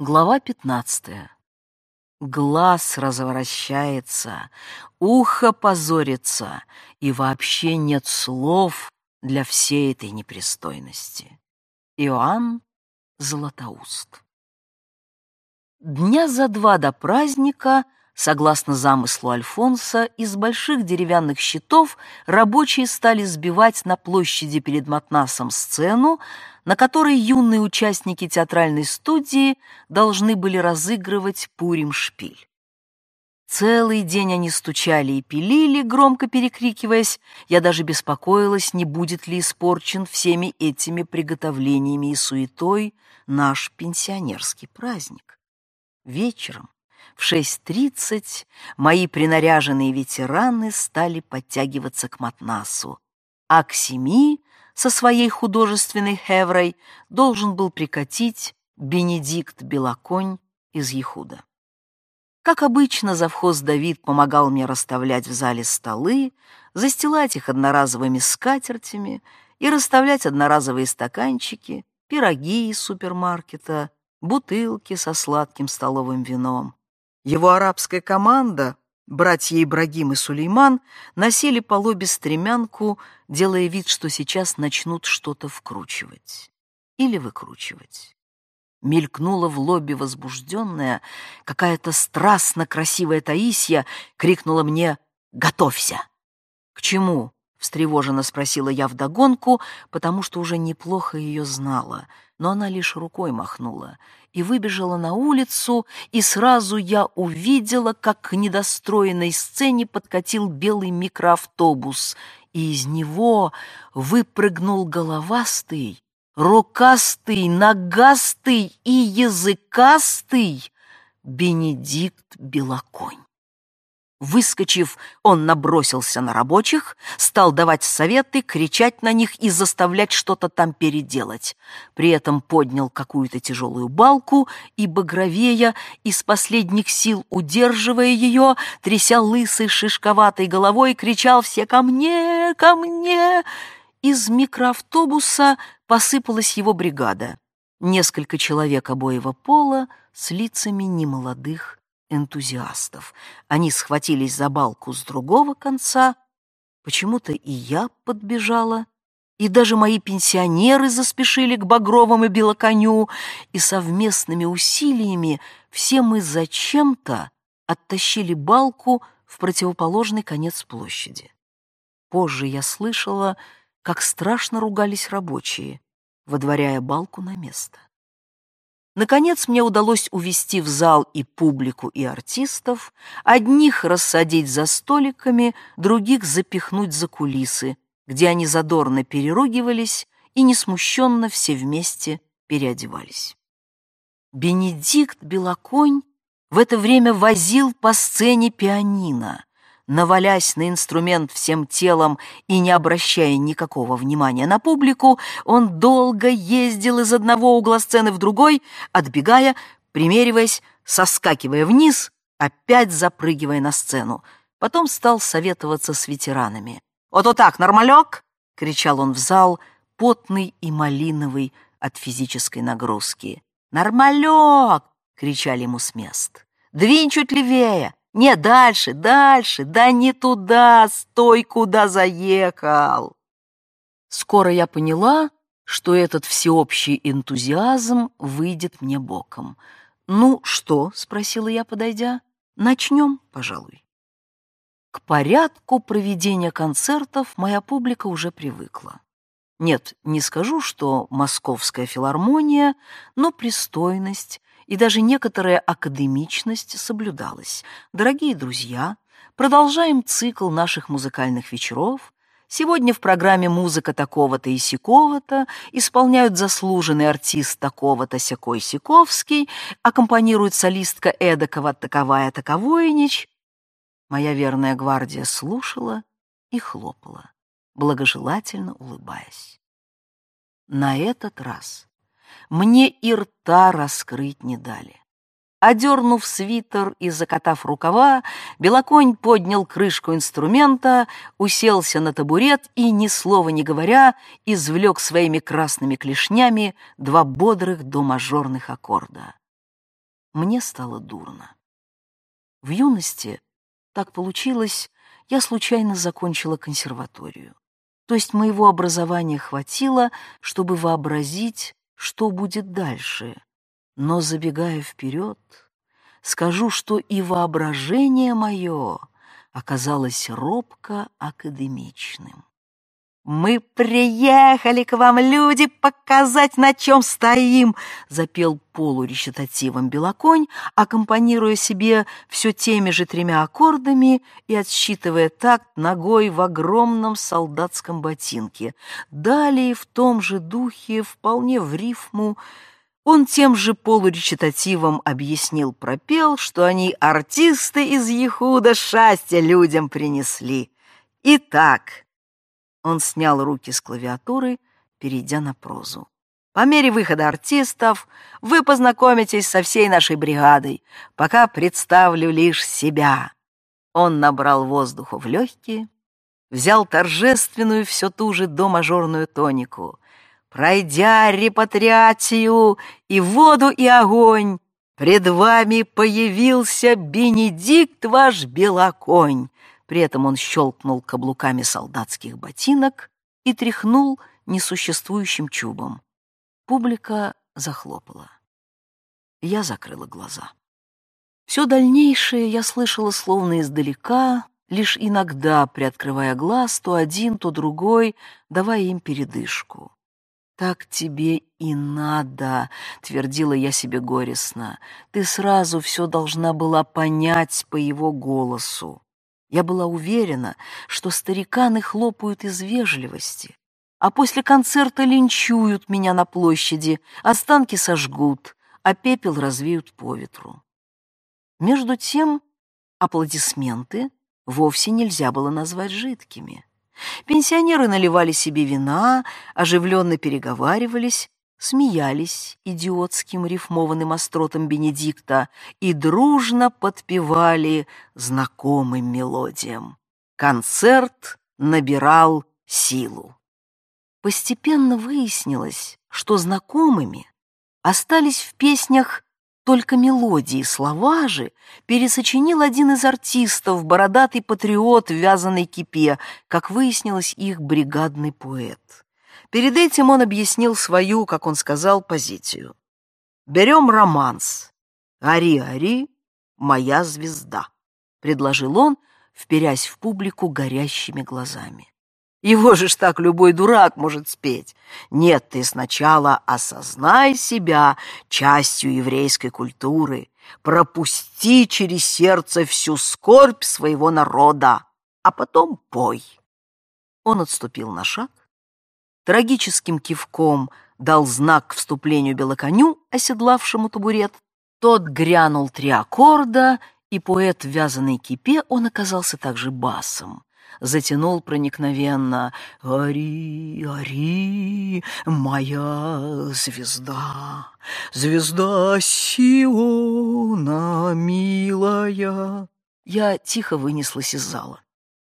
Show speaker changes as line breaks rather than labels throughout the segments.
Глава пятнадцатая. Глаз развращается, ухо позорится, и вообще нет слов для всей этой непристойности. Иоанн Златоуст. Дня за два до праздника, согласно замыслу Альфонса, из больших деревянных щитов рабочие стали сбивать на площади перед Матнасом сцену, на которой юные участники театральной студии должны были разыгрывать Пурим-шпиль. Целый день они стучали и пилили, громко перекрикиваясь. Я даже беспокоилась, не будет ли испорчен всеми этими приготовлениями и суетой наш пенсионерский праздник. Вечером в 6.30 мои принаряженные ветераны стали подтягиваться к Матнасу, а к семи со своей художественной хеврой должен был прикатить Бенедикт Белоконь из Ехуда. Как обычно, завхоз Давид помогал мне расставлять в зале столы, застилать их одноразовыми скатертями и расставлять одноразовые стаканчики, пироги из супермаркета, бутылки со сладким столовым вином. Его арабская команда Братья Ибрагим и Сулейман носили по лобе стремянку, делая вид, что сейчас начнут что-то вкручивать или выкручивать. Мелькнула в лобби возбужденная, какая-то страстно красивая Таисия, крикнула мне «Готовься!» «К чему?» — встревоженно спросила я вдогонку, потому что уже неплохо ее знала, но она лишь рукой махнула и выбежала на улицу, и сразу я увидела, как к недостроенной сцене подкатил белый микроавтобус, и из него выпрыгнул головастый, рукастый, ногастый и языкастый Бенедикт Белоконь. Выскочив, он набросился на рабочих, стал давать советы, кричать на них и заставлять что-то там переделать. При этом поднял какую-то тяжелую балку и, багровея, из последних сил удерживая ее, тряся лысой шишковатой головой, кричал «Все ко мне! Ко мне!» Из микроавтобуса посыпалась его бригада. Несколько человек обоего пола с лицами немолодых энтузиастов. Они схватились за балку с другого конца. Почему-то и я подбежала, и даже мои пенсионеры заспешили к Багровому и Белоконю, и совместными усилиями все мы зачем-то оттащили балку в противоположный конец площади. Позже я слышала, как страшно ругались рабочие, водворяя балку на место. Наконец мне удалось увести в зал и публику, и артистов, одних рассадить за столиками, других запихнуть за кулисы, где они задорно переругивались и несмущенно все вместе переодевались. Бенедикт Белоконь в это время возил по сцене пианино, Навалясь на инструмент всем телом и не обращая никакого внимания на публику, он долго ездил из одного угла сцены в другой, отбегая, примериваясь, соскакивая вниз, опять запрыгивая на сцену. Потом стал советоваться с ветеранами. «Вот вот так, нормалек!» — кричал он в зал, потный и малиновый от физической нагрузки. «Нормалек!» — кричали ему с мест. «Двинь чуть левее! Не дальше, дальше, да не туда, стой, куда заехал. Скоро я поняла, что этот всеобщий энтузиазм выйдет мне боком. «Ну что?» — спросила я, подойдя. «Начнем, пожалуй». К порядку проведения концертов моя публика уже привыкла. Нет, не скажу, что московская филармония, но пристойность и даже некоторая академичность соблюдалась. Дорогие друзья, продолжаем цикл наших музыкальных вечеров. Сегодня в программе «Музыка такого-то и сякого-то» исполняют заслуженный артист такого-то Сякой-Сяковский, аккомпанирует солистка эдакого таковая таковойнич. Моя верная гвардия слушала и хлопала, благожелательно улыбаясь. На этот раз мне и рта раскрыть не дали. Одернув свитер и закатав рукава, Белоконь поднял крышку инструмента, уселся на табурет и, ни слова не говоря, извлек своими красными клешнями два бодрых до мажорных аккорда. мне стало дурно. В юности, так получилось, я случайно закончила консерваторию. То есть моего образования хватило, чтобы вообразить, что будет дальше. Но, забегая вперед, скажу, что и воображение мое оказалось робко академичным. «Мы приехали к вам, люди, показать, на чем стоим!» запел полуречитативом Белоконь, аккомпанируя себе все теми же тремя аккордами и отсчитывая такт ногой в огромном солдатском ботинке. Далее в том же духе, вполне в рифму, он тем же полуречитативом объяснил пропел, что они артисты из Ехуда счастье людям принесли. Итак, он снял руки с клавиатуры, перейдя на прозу. По мере выхода артистов вы познакомитесь со всей нашей бригадой, пока представлю лишь себя. Он набрал воздуха в легкие, взял торжественную все ту же домажорную тонику. Пройдя репатриацию и воду, и огонь, пред вами появился Бенедикт ваш белоконь. При этом он щелкнул каблуками солдатских ботинок и тряхнул несуществующим чубом. Публика захлопала. Я закрыла глаза. Все дальнейшее я слышала словно издалека, лишь иногда, приоткрывая глаз, то один, то другой, давая им передышку. «Так тебе и надо», — твердила я себе горестно. «Ты сразу все должна была понять по его голосу». Я была уверена, что стариканы хлопают из вежливости, а после концерта линчуют меня на площади, останки сожгут, а пепел развеют по ветру. Между тем аплодисменты вовсе нельзя было назвать жидкими. Пенсионеры наливали себе вина, оживленно переговаривались, смеялись идиотским рифмованным остротом Бенедикта и дружно подпевали знакомым мелодиям. Концерт набирал силу. Постепенно выяснилось, что знакомыми остались в песнях только мелодии, слова же пересочинил один из артистов, бородатый патриот в вязаной кипе, как выяснилось, их бригадный поэт. Перед этим он объяснил свою, как он сказал, позицию. «Берем романс. Ари-ари, моя звезда», — предложил он, вперясь в публику горящими глазами. Его же ж так любой дурак может спеть. Нет, ты сначала осознай себя частью еврейской культуры, пропусти через сердце всю скорбь своего народа, а потом пой. Он отступил на шаг, трагическим кивком дал знак к вступлению белоконю, оседлавшему табурет. Тот грянул три аккорда, и поэт в вязаной кипе, он оказался также басом. Затянул проникновенно «Ари, Ари, моя звезда, звезда Сиона милая». Я тихо вынеслась из зала.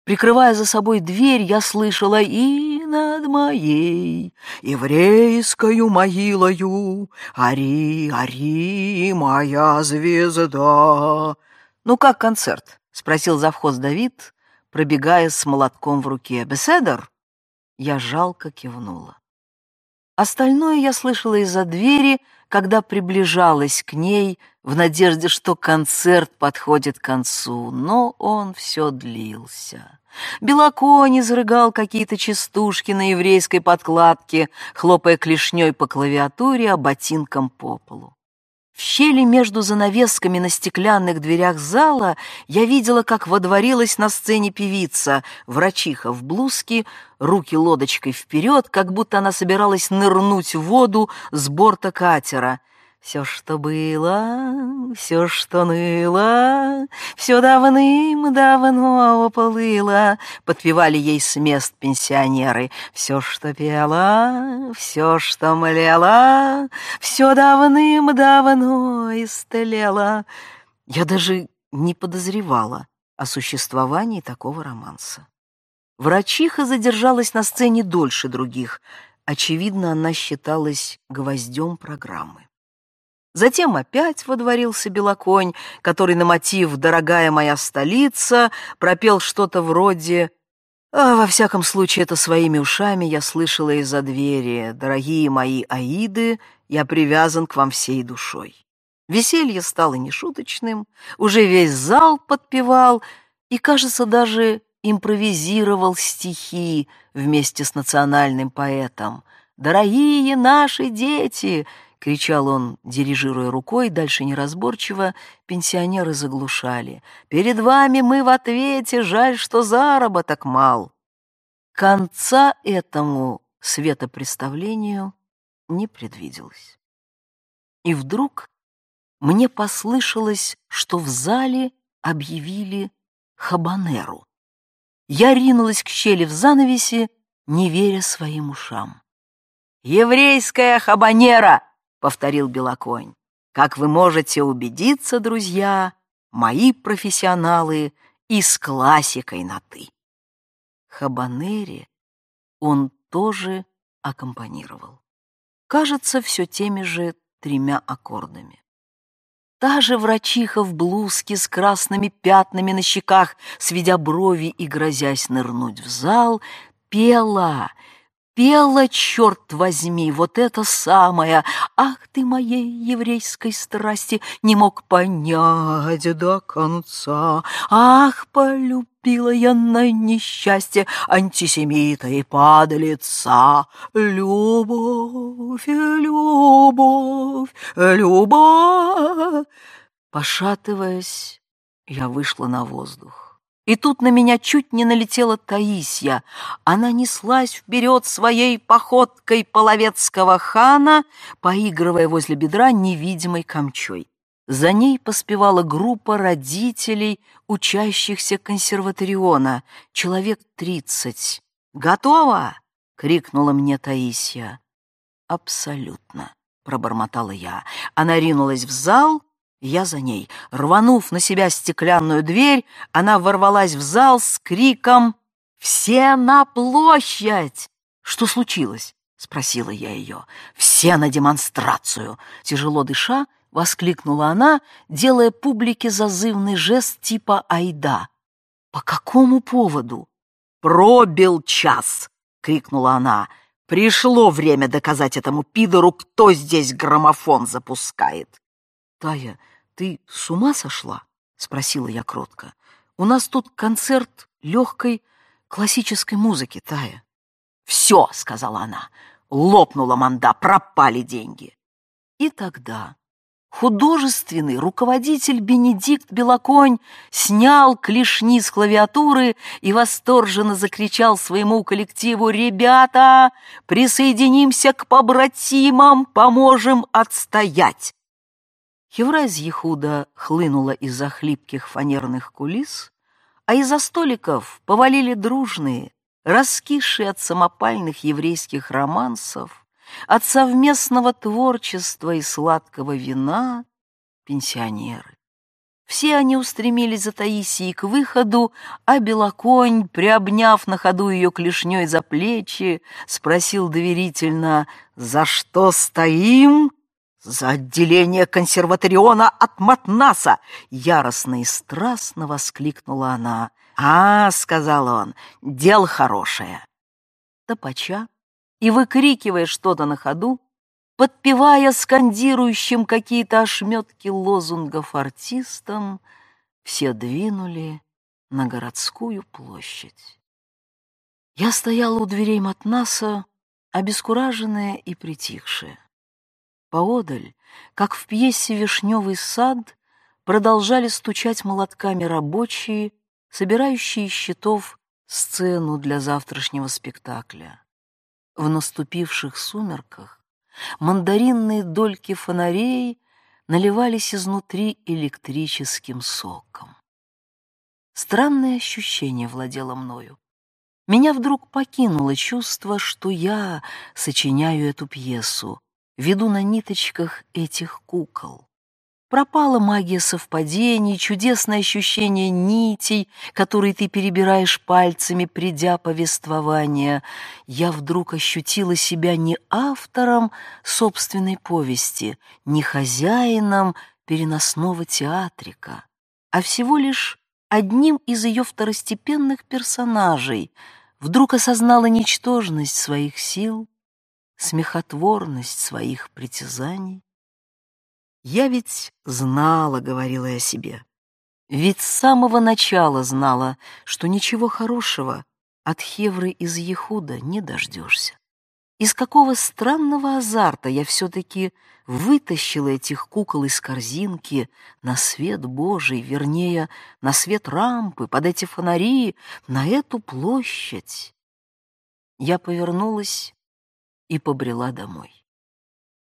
Прикрывая за собой дверь, я слышала и над моей еврейскою могилою Ари, Ари, моя звезда. «Ну как концерт?» — спросил завхоз Давид, пробегая с молотком в руке. «Беседер?» Я жалко кивнула. Остальное я слышала из-за двери, когда приближалась к ней в надежде, что концерт подходит к концу, но он все длился. Белоконь изрыгал какие-то частушки на еврейской подкладке, хлопая клешней по клавиатуре, а ботинком по полу. В щели между занавесками на стеклянных дверях зала я видела, как водворилась на сцене певица, врачиха в блузке, руки лодочкой вперед, как будто она собиралась нырнуть в воду с борта катера — все, что было, все, что ныло, все давным-давно ополыло, подпевали ей с мест пенсионеры. Все, что пело, все, что млело, все давным-давно истлело. Я даже не подозревала о существовании такого романса. Врачиха задержалась на сцене дольше других. Очевидно, она считалась гвоздем программы. Затем опять водворился Белоконь, который на мотив «Дорогая моя столица» пропел что-то вроде а, «Во всяком случае, это своими ушами я слышала из-за двери. Дорогие мои аиды, я привязан к вам всей душой». Веселье стало нешуточным, уже весь зал подпевал и, кажется, даже импровизировал стихи вместе с национальным поэтом. «Дорогие наши дети!» — кричал он, дирижируя рукой, дальше неразборчиво, пенсионеры заглушали. «Перед вами мы в ответе, жаль, что заработок мал». Конца этому светопреставлению не предвиделось. И вдруг мне послышалось, что в зале объявили хабанеру. Я ринулась к щели в занавесе, не веря своим ушам. «Еврейская хабанера!» Повторил Белоконь. Как вы можете убедиться, друзья, мои профессионалы и с классикой на «ты». Хабанере он тоже аккомпанировал. Кажется, все теми же тремя аккордами. Та же врачиха в блузке с красными пятнами на щеках, сведя брови и грозясь нырнуть в зал, пела — пела, черт возьми, вот это самое. Ах ты моей еврейской страсти не мог понять до конца. Ах, полюбила я на несчастье антисемита и падалица. Любовь, любовь, любовь. Пошатываясь, я вышла на воздух. И тут на меня чуть не налетела Таисия. Она неслась вперед своей походкой половецкого хана, поигрывая возле бедра невидимой камчой. За ней поспевала группа родителей, учащихся консерваториона, человек тридцать. «Готово!» — крикнула мне Таисия. «Абсолютно», — пробормотала я. Она ринулась в зал, я за ней. Рванув на себя стеклянную дверь, она ворвалась в зал с криком «Все на площадь!» «Что случилось?» — спросила я ее. «Все на демонстрацию!» Тяжело дыша, воскликнула она, делая публике зазывный жест типа «Айда». «По какому поводу?» «Пробил час!» — крикнула она. «Пришло время доказать этому пидору, кто здесь граммофон запускает!» «Тая, ты с ума сошла?» — спросила я кротко. «У нас тут концерт легкой классической музыки, Тая». «Все», — сказала она, — лопнула манда, пропали деньги. И тогда художественный руководитель Бенедикт Белоконь снял клешни с клавиатуры и восторженно закричал своему коллективу «Ребята, присоединимся к побратимам, поможем отстоять!» Евразия худо хлынула из-за хлипких фанерных кулис, а из-за столиков повалили дружные, раскисшие от самопальных еврейских романсов, от совместного творчества и сладкого вина пенсионеры. Все они устремились за Таисией к выходу, а Белоконь, приобняв на ходу ее клешней за плечи, спросил доверительно «За что стоим?» «За отделение консерваториона от Матнаса!» Яростно и страстно воскликнула она. «А, — сказал он, — дело хорошее!» Топача и выкрикивая что-то на ходу, подпевая скандирующим какие-то ошметки лозунгов артистам, все двинули на городскую площадь. Я стояла у дверей Матнаса, обескураженная и притихшая. Поодаль, как в пьесе «Вишневый сад», продолжали стучать молотками рабочие, собирающие щитов сцену для завтрашнего спектакля. В наступивших сумерках мандаринные дольки фонарей наливались изнутри электрическим соком. Странное ощущение владело мною. Меня вдруг покинуло чувство, что я сочиняю эту пьесу, веду на ниточках этих кукол. Пропала магия совпадений, чудесное ощущение нитей, которые ты перебираешь пальцами, придя повествования. Я вдруг ощутила себя не автором собственной повести, не хозяином переносного театрика, а всего лишь одним из ее второстепенных персонажей. Вдруг осознала ничтожность своих сил, смехотворность своих притязаний. «Я ведь знала», — говорила я себе. Ведь с самого начала знала, что ничего хорошего от Хевры из Ехуда не дождешься. Из какого странного азарта я все-таки вытащила этих кукол из корзинки на свет Божий, вернее, на свет рампы, под эти фонари, на эту площадь. Я повернулась и побрела домой.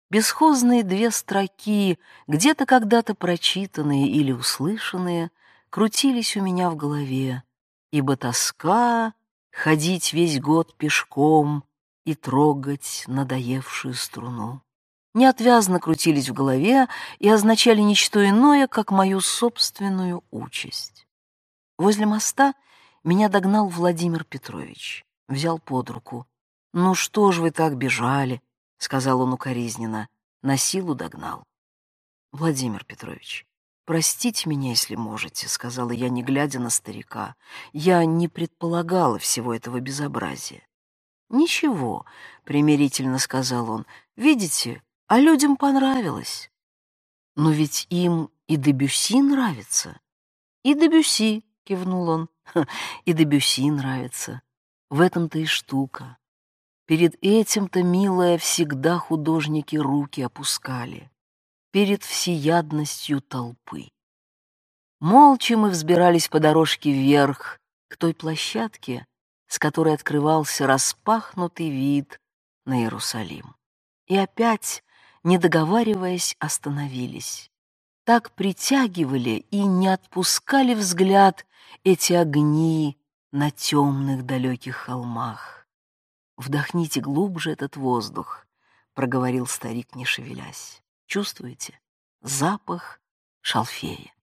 Бесхозные две строки, где-то когда-то прочитанные или услышанные, крутились у меня в голове, ибо тоска ходить весь год пешком и трогать надоевшую струну. Неотвязно крутились в голове и означали ничто иное, как мою собственную участь. Возле моста меня догнал Владимир Петрович, взял под руку. «Ну что ж вы так бежали?» — сказал он укоризненно, на силу догнал. «Владимир Петрович, простите меня, если можете», — сказала я, не глядя на старика. «Я не предполагала всего этого безобразия». «Ничего», — примирительно сказал он, — «видите, а людям понравилось». «Но ведь им и Дебюси нравится». «И Дебюси», — кивнул он, — «и Дебюси нравится. В этом-то и штука. Перед этим-то, милая, всегда художники руки опускали. Перед всеядностью толпы. Молча мы взбирались по дорожке вверх, к той площадке, с которой открывался распахнутый вид на Иерусалим. И опять, не договариваясь, остановились. Так притягивали и не отпускали взгляд эти огни на темных далеких холмах. «Вдохните глубже этот воздух», — проговорил старик, не шевелясь. «Чувствуете? Запах шалфея.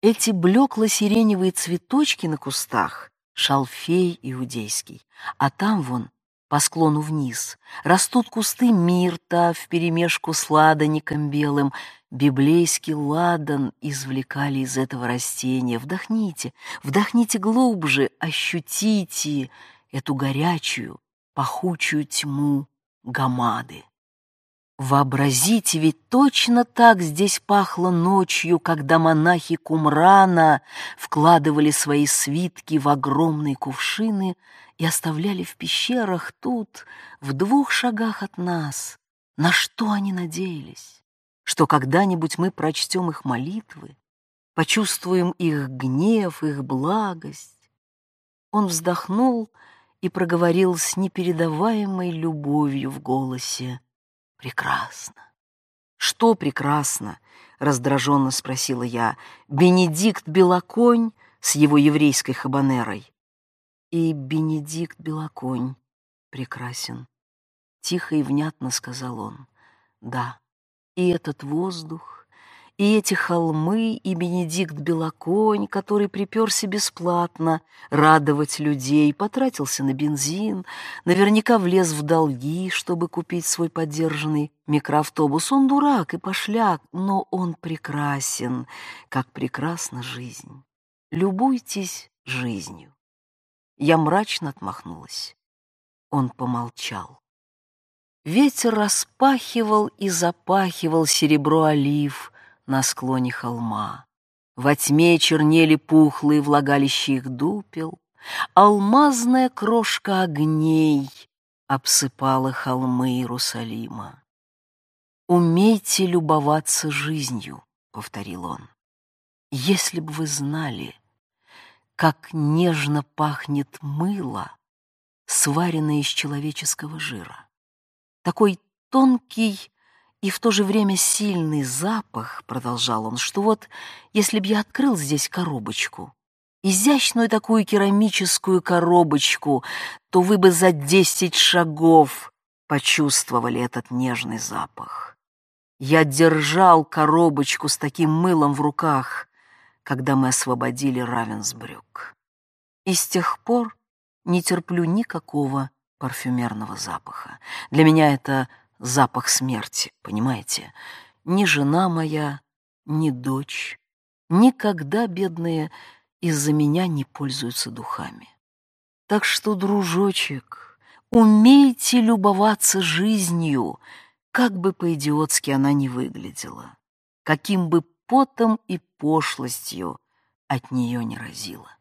Эти блекло-сиреневые цветочки на кустах — шалфей иудейский, а там вон, по склону вниз, растут кусты мирта вперемешку с ладаником белым. Библейский ладан извлекали из этого растения. Вдохните, вдохните глубже, ощутите эту горячую, пахучую тьму гамады. Вообразите, ведь точно так здесь пахло ночью, когда монахи Кумрана вкладывали свои свитки в огромные кувшины и оставляли в пещерах тут, в двух шагах от нас. На что они надеялись? Что когда-нибудь мы прочтем их молитвы, почувствуем их гнев, их благость. Он вздохнул и проговорил с непередаваемой любовью в голосе. «Прекрасно». «Что прекрасно?» — раздраженно спросила я. «Бенедикт Белоконь с его еврейской хабанерой». «И Бенедикт Белоконь прекрасен», — тихо и внятно сказал он. «Да, и этот воздух, и эти холмы, и Бенедикт Белоконь, который приперся бесплатно радовать людей, потратился на бензин, наверняка влез в долги, чтобы купить свой подержанный микроавтобус. Он дурак и пошляк, но он прекрасен, как прекрасна жизнь. Любуйтесь жизнью. Я мрачно отмахнулась. Он помолчал. Ветер распахивал и запахивал серебро олив — на склоне холма. Во тьме чернели пухлые влагалища их дупел, Алмазная крошка огней обсыпала холмы Иерусалима. «Умейте любоваться жизнью», — повторил он. «Если бы вы знали, как нежно пахнет мыло, сваренное из человеческого жира. Такой тонкий и в то же время сильный запах, продолжал он, что вот если б я открыл здесь коробочку, изящную такую керамическую коробочку, то вы бы за десять шагов почувствовали этот нежный запах. Я держал коробочку с таким мылом в руках, когда мы освободили Равенсбрюк. И с тех пор не терплю никакого парфюмерного запаха. Для меня это запах смерти, понимаете? Ни жена моя, ни дочь, никогда, бедные, из-за меня не пользуются духами. Так что, дружочек, умейте любоваться жизнью, как бы по-идиотски она ни выглядела, каким бы потом и пошлостью от нее не разило.